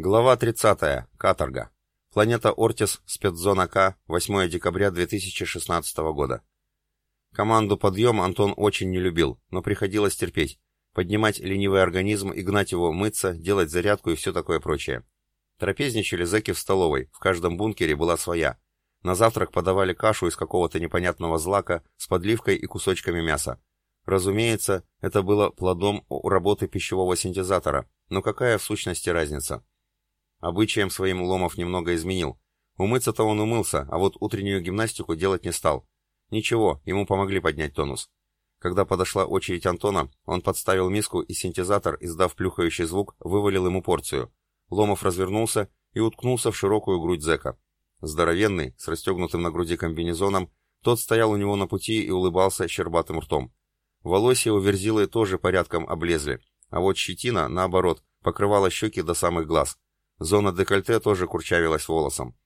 Глава 30. Каторга. Планета Ортис, спецзона К, 8 декабря 2016 года. Команду «Подъем» Антон очень не любил, но приходилось терпеть. Поднимать ленивый организм и гнать его мыться, делать зарядку и все такое прочее. Трапезничали зэки в столовой, в каждом бункере была своя. На завтрак подавали кашу из какого-то непонятного злака с подливкой и кусочками мяса. Разумеется, это было плодом работы пищевого синтезатора, но какая в сущности разница? Обычаем своим Ломов немного изменил. Умыться-то он умылся, а вот утреннюю гимнастику делать не стал. Ничего, ему помогли поднять тонус. Когда подошла очередь Антона, он подставил миску, и синтезатор, издав плюхающий звук, вывалил ему порцию. Ломов развернулся и уткнулся в широкую грудь зэка. Здоровенный, с расстегнутым на груди комбинезоном, тот стоял у него на пути и улыбался щербатым ртом. Волосья у Верзилы тоже порядком облезли, а вот щетина, наоборот, покрывала щеки до самых глаз. Зона декольте тоже курчавилась волосом.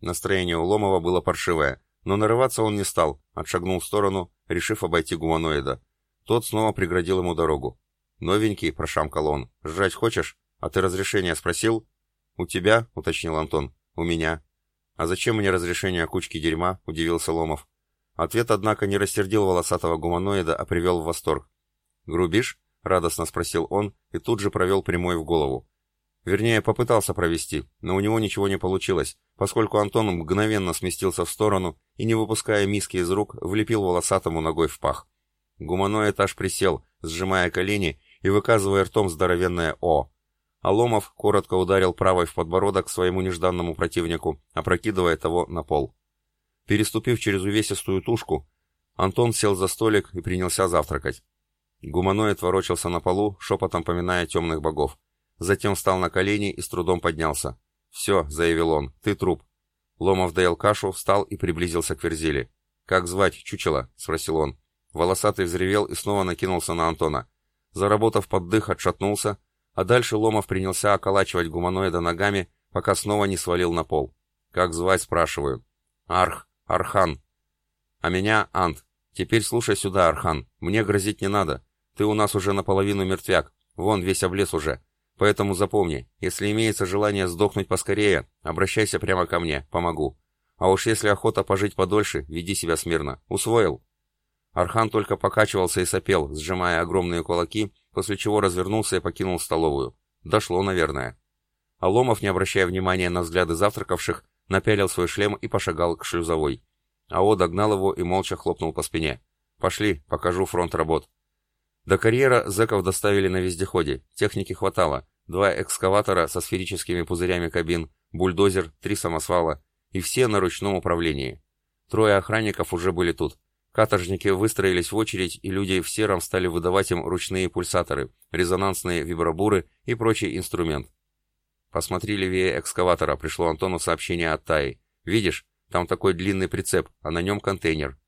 Настроение у Ломова было паршивое, но нарываться он не стал, отшагнул в сторону, решив обойти гуманоида. Тот снова преградил ему дорогу. «Новенький», — прошамкал он, — «жрать хочешь? А ты разрешение спросил?» «У тебя?» — уточнил Антон. «У меня». «А зачем мне разрешение о кучке дерьма?» — удивился Ломов. Ответ, однако, не рассердил волосатого гуманоида, а привел в восторг. «Грубишь?» — радостно спросил он и тут же провел прямой в голову. Вернее, попытался провести, но у него ничего не получилось, поскольку Антон мгновенно сместился в сторону и, не выпуская миски из рук, влепил волосатому ногой в пах. Гуманоид аж присел, сжимая колени и выказывая ртом здоровенное «О». Аломов коротко ударил правой в подбородок своему нежданному противнику, опрокидывая того на пол. Переступив через увесистую тушку, Антон сел за столик и принялся завтракать. Гуманоид ворочался на полу, шепотом поминая темных богов. Затем встал на колени и с трудом поднялся. «Все», — заявил он, — «ты труп». Ломов доел кашу, встал и приблизился к Верзиле. «Как звать, чучело?» — спросил он. Волосатый взревел и снова накинулся на Антона. Заработав под дых, отшатнулся, а дальше Ломов принялся околачивать гуманоида ногами, пока снова не свалил на пол. «Как звать?» — спрашиваю. «Арх, Архан». «А меня Ант. Теперь слушай сюда, Архан. Мне грозить не надо. Ты у нас уже наполовину мертвяк. Вон весь облез уже. Поэтому запомни, если имеется желание сдохнуть поскорее, обращайся прямо ко мне, помогу. А уж если охота пожить подольше, веди себя смирно. Усвоил?» Архан только покачивался и сопел, сжимая огромные кулаки, после чего развернулся и покинул столовую. Дошло, наверное. Аломов, не обращая внимания на взгляды завтракавших, напялил свой шлем и пошагал к шлюзовой. Ао догнал его и молча хлопнул по спине. «Пошли, покажу фронт работ». До карьера зэков доставили на вездеходе, техники хватало. Два экскаватора со сферическими пузырями кабин, бульдозер, три самосвала. И все на ручном управлении. Трое охранников уже были тут. Каторжники выстроились в очередь, и люди в сером стали выдавать им ручные пульсаторы, резонансные вибробуры и прочий инструмент. «Посмотри левее экскаватора», — пришло Антону сообщение от Таи. «Видишь, там такой длинный прицеп, а на нем контейнер».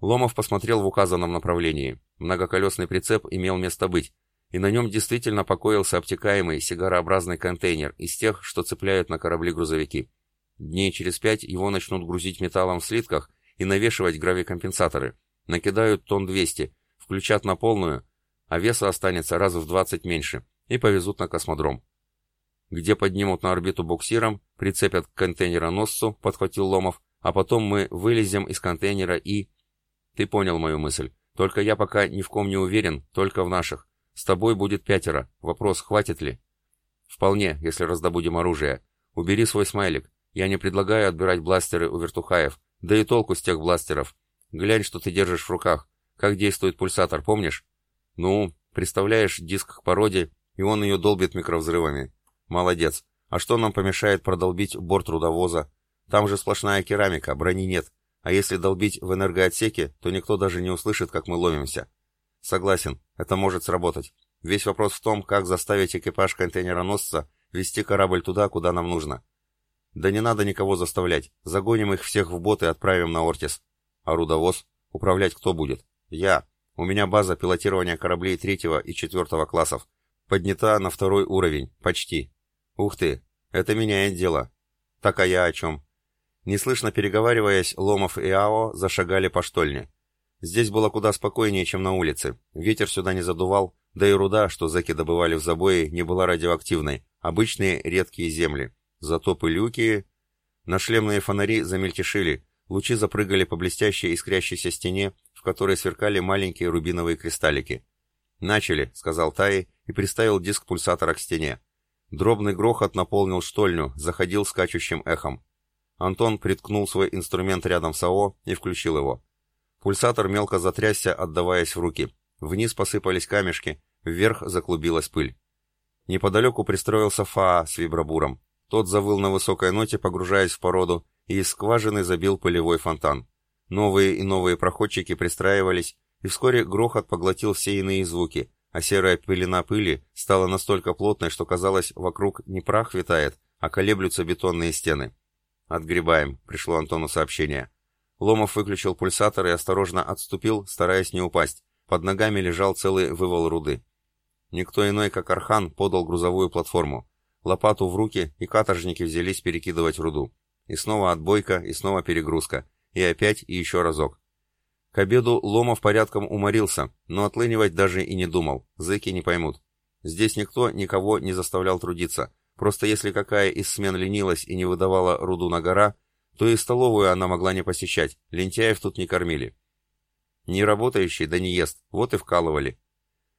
Ломов посмотрел в указанном направлении. Многоколесный прицеп имел место быть, и на нем действительно покоился обтекаемый сигарообразный контейнер из тех, что цепляют на корабли грузовики. Дней через пять его начнут грузить металлом в слитках и навешивать гравикомпенсаторы. Накидают тонн 200, включат на полную, а веса останется раза в 20 меньше, и повезут на космодром. Где поднимут на орбиту буксиром, прицепят к контейнероносцу, подхватил Ломов, а потом мы вылезем из контейнера и... Ты понял мою мысль. Только я пока ни в ком не уверен, только в наших. С тобой будет пятеро. Вопрос, хватит ли? Вполне, если раздобудем оружие. Убери свой смайлик. Я не предлагаю отбирать бластеры у вертухаев. Да и толку с тех бластеров. Глянь, что ты держишь в руках. Как действует пульсатор, помнишь? Ну, представляешь диск к породе, и он ее долбит микровзрывами. Молодец. А что нам помешает продолбить борт трудовоза? Там же сплошная керамика, брони нет. А если долбить в энергоотсеке, то никто даже не услышит, как мы ломимся. Согласен, это может сработать. Весь вопрос в том, как заставить экипаж контейнероносца вести корабль туда, куда нам нужно. Да не надо никого заставлять. Загоним их всех в бот и отправим на Ортис. А рудовоз? Управлять кто будет? Я. У меня база пилотирования кораблей третьего и четвертого классов. Поднята на второй уровень. Почти. Ух ты. Это меняет дело. Так а я о чем? Неслышно переговариваясь, Ломов и Ао зашагали по штольне. Здесь было куда спокойнее, чем на улице. Ветер сюда не задувал, да и руда, что зэки добывали в забое, не была радиоактивной, Обычные редкие земли. Зато пылюки... Нашлемные фонари замельтешили, лучи запрыгали по блестящей искрящейся стене, в которой сверкали маленькие рубиновые кристаллики. «Начали», — сказал Таи и приставил диск пульсатора к стене. Дробный грохот наполнил штольню, заходил скачущим эхом. Антон приткнул свой инструмент рядом с АО и включил его. Пульсатор мелко затрясся, отдаваясь в руки. Вниз посыпались камешки, вверх заклубилась пыль. Неподалеку пристроился Фаа с вибробуром. Тот завыл на высокой ноте, погружаясь в породу, и из скважины забил пылевой фонтан. Новые и новые проходчики пристраивались, и вскоре грохот поглотил все иные звуки, а серая пелена пыли стала настолько плотной, что казалось, вокруг не прах витает, а колеблются бетонные стены. «Отгребаем», — пришло Антону сообщение. Ломов выключил пульсатор и осторожно отступил, стараясь не упасть. Под ногами лежал целый вывал руды. Никто иной, как Архан, подал грузовую платформу. Лопату в руки, и каторжники взялись перекидывать руду. И снова отбойка, и снова перегрузка. И опять, и еще разок. К обеду Ломов порядком уморился, но отлынивать даже и не думал, зэки не поймут. Здесь никто никого не заставлял трудиться, просто если какая из смен ленилась и не выдавала руду на гора, то и столовую она могла не посещать, лентяев тут не кормили. Не работающий, да не ест, вот и вкалывали.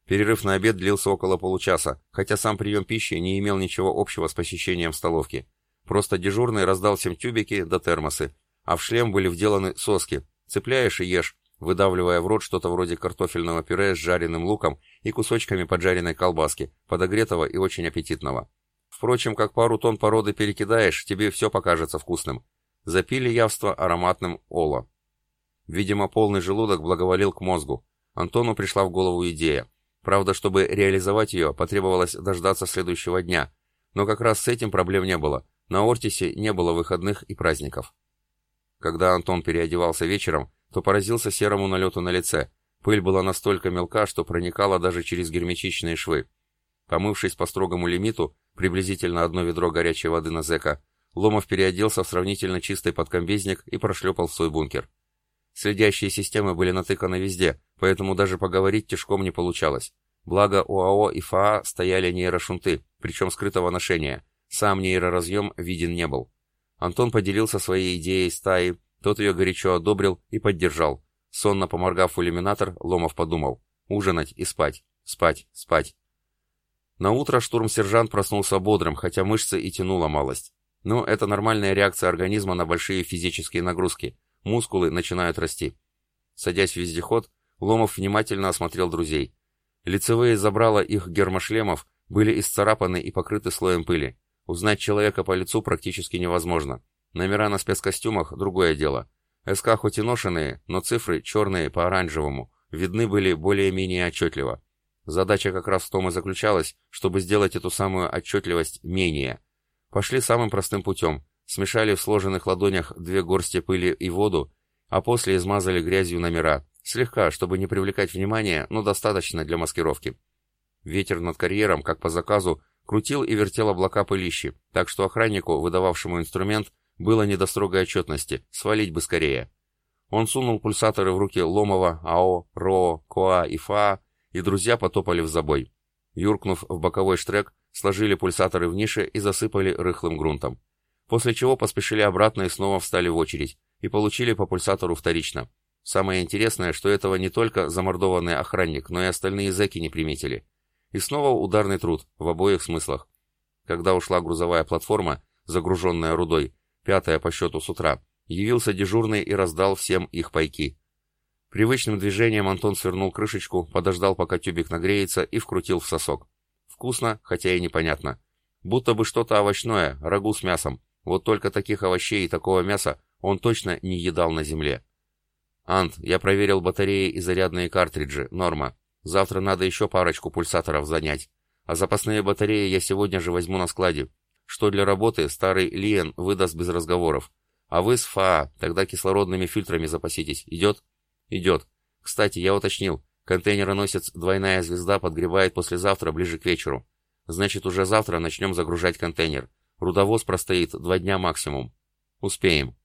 Перерыв на обед длился около получаса, хотя сам прием пищи не имел ничего общего с посещением столовки. Просто дежурный раздал всем тюбики да термосы, а в шлем были вделаны соски. Цепляешь и ешь, выдавливая в рот что-то вроде картофельного пюре с жареным луком и кусочками поджаренной колбаски, подогретого и очень аппетитного. Впрочем, как пару тонн породы перекидаешь, тебе все покажется вкусным. Запили явство ароматным оло. Видимо, полный желудок благоволил к мозгу. Антону пришла в голову идея. Правда, чтобы реализовать ее, потребовалось дождаться следующего дня. Но как раз с этим проблем не было. На Ортисе не было выходных и праздников. Когда Антон переодевался вечером, то поразился серому налету на лице. Пыль была настолько мелка, что проникала даже через герметичные швы. Помывшись по строгому лимиту, приблизительно одно ведро горячей воды на зэка, Ломов переоделся в сравнительно чистый подкомбезник и прошлепал в свой бункер. Следящие системы были натыканы везде, поэтому даже поговорить тяжком не получалось. Благо у АО и ФАА стояли нейрошунты, причем скрытого ношения. Сам нейроразъем виден не был. Антон поделился своей идеей с Таей, тот ее горячо одобрил и поддержал. Сонно поморгав в иллюминатор, Ломов подумал. Ужинать и спать. Спать, спать. На утро штурм-сержант проснулся бодрым, хотя мышцы и тянула малость. Но это нормальная реакция организма на большие физические нагрузки. Мускулы начинают расти. Садясь в вездеход, Ломов внимательно осмотрел друзей. Лицевые забрала их гермошлемов были исцарапаны и покрыты слоем пыли. Узнать человека по лицу практически невозможно. Номера на спецкостюмах – другое дело. СК хоть и ношенные, но цифры черные по оранжевому, видны были более-менее отчетливо. Задача как раз в том и заключалась, чтобы сделать эту самую отчетливость менее. Пошли самым простым путем. Смешали в сложенных ладонях две горсти пыли и воду, а после измазали грязью номера. Слегка, чтобы не привлекать внимания, но достаточно для маскировки. Ветер над карьером, как по заказу, крутил и вертел облака пылищи, так что охраннику, выдававшему инструмент, было не до строгой отчетности, свалить бы скорее. Он сунул пульсаторы в руки Ломова, АО, РО, КОА и ФА, и друзья потопали в забой. Юркнув в боковой штрек, сложили пульсаторы в нише и засыпали рыхлым грунтом. После чего поспешили обратно и снова встали в очередь, и получили по пульсатору вторично. Самое интересное, что этого не только замордованный охранник, но и остальные зэки не приметили. И снова ударный труд, в обоих смыслах. Когда ушла грузовая платформа, загруженная рудой, пятая по счету с утра, явился дежурный и раздал всем их пайки. Привычным движением Антон свернул крышечку, подождал, пока тюбик нагреется, и вкрутил в сосок. Вкусно, хотя и непонятно. Будто бы что-то овощное, рагу с мясом. Вот только таких овощей и такого мяса он точно не едал на земле. «Ант, я проверил батареи и зарядные картриджи. Норма. Завтра надо еще парочку пульсаторов занять. А запасные батареи я сегодня же возьму на складе что для работы старый Лиен выдаст без разговоров. А вы с ФАА тогда кислородными фильтрами запаситесь. Идет? Идет. Кстати, я уточнил. Контейнероносец «Двойная звезда» подгребает послезавтра ближе к вечеру. Значит, уже завтра начнем загружать контейнер. Рудовоз простоит два дня максимум. Успеем.